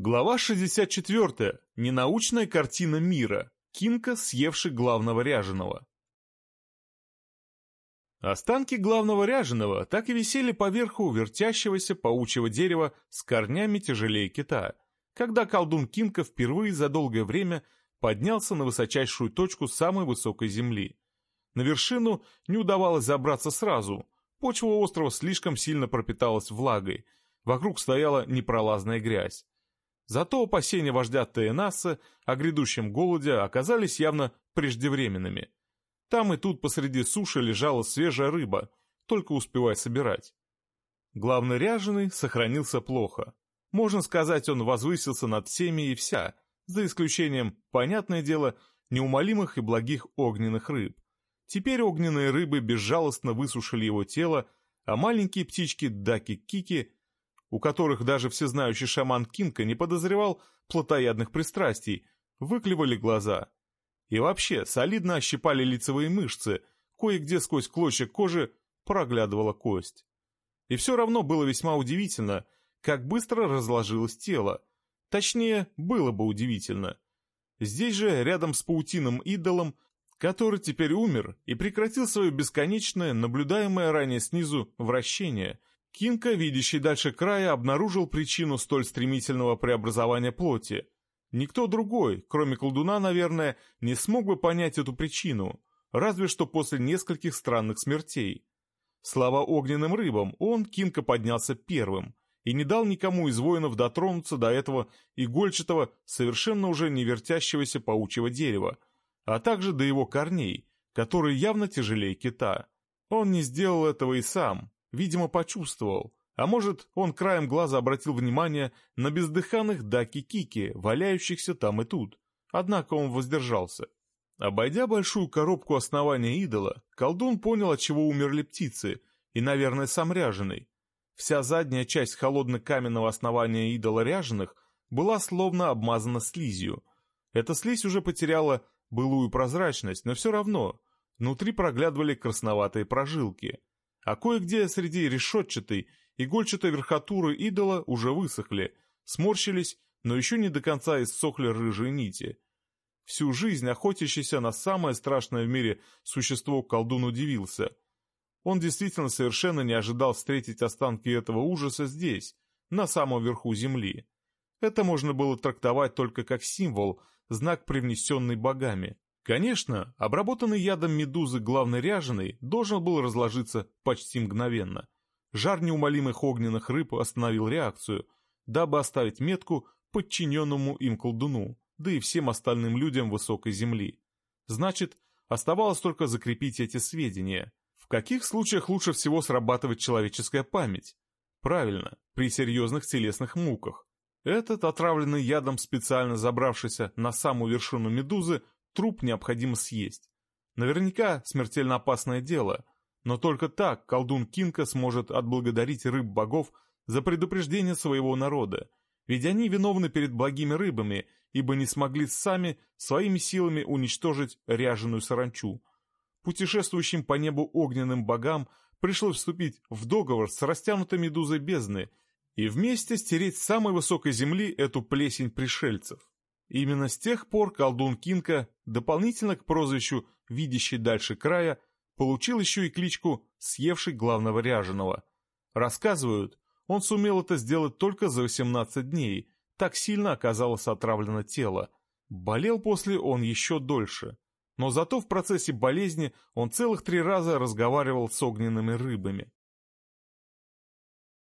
Глава 64. Ненаучная картина мира. Кинка, съевший главного ряженого. Останки главного ряженого так и висели поверху вертящегося паучьего дерева с корнями тяжелее кита, когда колдун Кинка впервые за долгое время поднялся на высочайшую точку самой высокой земли. На вершину не удавалось забраться сразу, почва острова слишком сильно пропиталась влагой, вокруг стояла непролазная грязь. Зато опасения вождя Тeenаса о грядущем голоде оказались явно преждевременными. Там и тут посреди суши лежала свежая рыба, только успевай собирать. Главный ряженый сохранился плохо. Можно сказать, он возвысился над всеми и вся, за исключением, понятное дело, неумолимых и благих огненных рыб. Теперь огненные рыбы безжалостно высушили его тело, а маленькие птички Даки-Кики у которых даже всезнающий шаман Кинка не подозревал плотоядных пристрастий, выклевали глаза. И вообще, солидно ощипали лицевые мышцы, кое-где сквозь клочья кожи проглядывала кость. И все равно было весьма удивительно, как быстро разложилось тело. Точнее, было бы удивительно. Здесь же, рядом с паутиным идолом, который теперь умер и прекратил свое бесконечное, наблюдаемое ранее снизу, вращение, Кинка, видящий дальше края, обнаружил причину столь стремительного преобразования плоти. Никто другой, кроме колдуна, наверное, не смог бы понять эту причину, разве что после нескольких странных смертей. Слава огненным рыбам, он, Кинка, поднялся первым и не дал никому из воинов дотронуться до этого игольчатого, совершенно уже не вертящегося паучьего дерева, а также до его корней, которые явно тяжелее кита. Он не сделал этого и сам, Видимо, почувствовал. А может, он краем глаза обратил внимание на бездыханных даки-кики, валяющихся там и тут. Однако он воздержался. Обойдя большую коробку основания идола, колдун понял, от чего умерли птицы, и, наверное, сам ряженый. Вся задняя часть холодно-каменного основания идола ряженых была словно обмазана слизью. Эта слизь уже потеряла былую прозрачность, но все равно внутри проглядывали красноватые прожилки а кое-где среди решетчатой, игольчатой верхотуры идола уже высохли, сморщились, но еще не до конца иссохли рыжие нити. Всю жизнь охотящийся на самое страшное в мире существо колдун удивился. Он действительно совершенно не ожидал встретить останки этого ужаса здесь, на самом верху земли. Это можно было трактовать только как символ, знак, привнесенный богами. Конечно, обработанный ядом медузы главной ряженый должен был разложиться почти мгновенно. Жар неумолимых огненных рыб остановил реакцию, дабы оставить метку подчиненному им колдуну, да и всем остальным людям высокой земли. Значит, оставалось только закрепить эти сведения. В каких случаях лучше всего срабатывает человеческая память? Правильно, при серьезных телесных муках. Этот, отравленный ядом специально забравшийся на самую вершину медузы, Труп необходимо съесть. Наверняка смертельно опасное дело, но только так колдун Кинка сможет отблагодарить рыб-богов за предупреждение своего народа, ведь они виновны перед благими рыбами, ибо не смогли сами своими силами уничтожить ряженую саранчу. Путешествующим по небу огненным богам пришлось вступить в договор с растянутой медузой бездны и вместе стереть с самой высокой земли эту плесень пришельцев. Именно с тех пор колдун Кинка, дополнительно к прозвищу «видящий дальше края», получил еще и кличку «съевший главного ряженого». Рассказывают, он сумел это сделать только за 18 дней, так сильно оказалось отравлено тело. Болел после он еще дольше. Но зато в процессе болезни он целых три раза разговаривал с огненными рыбами.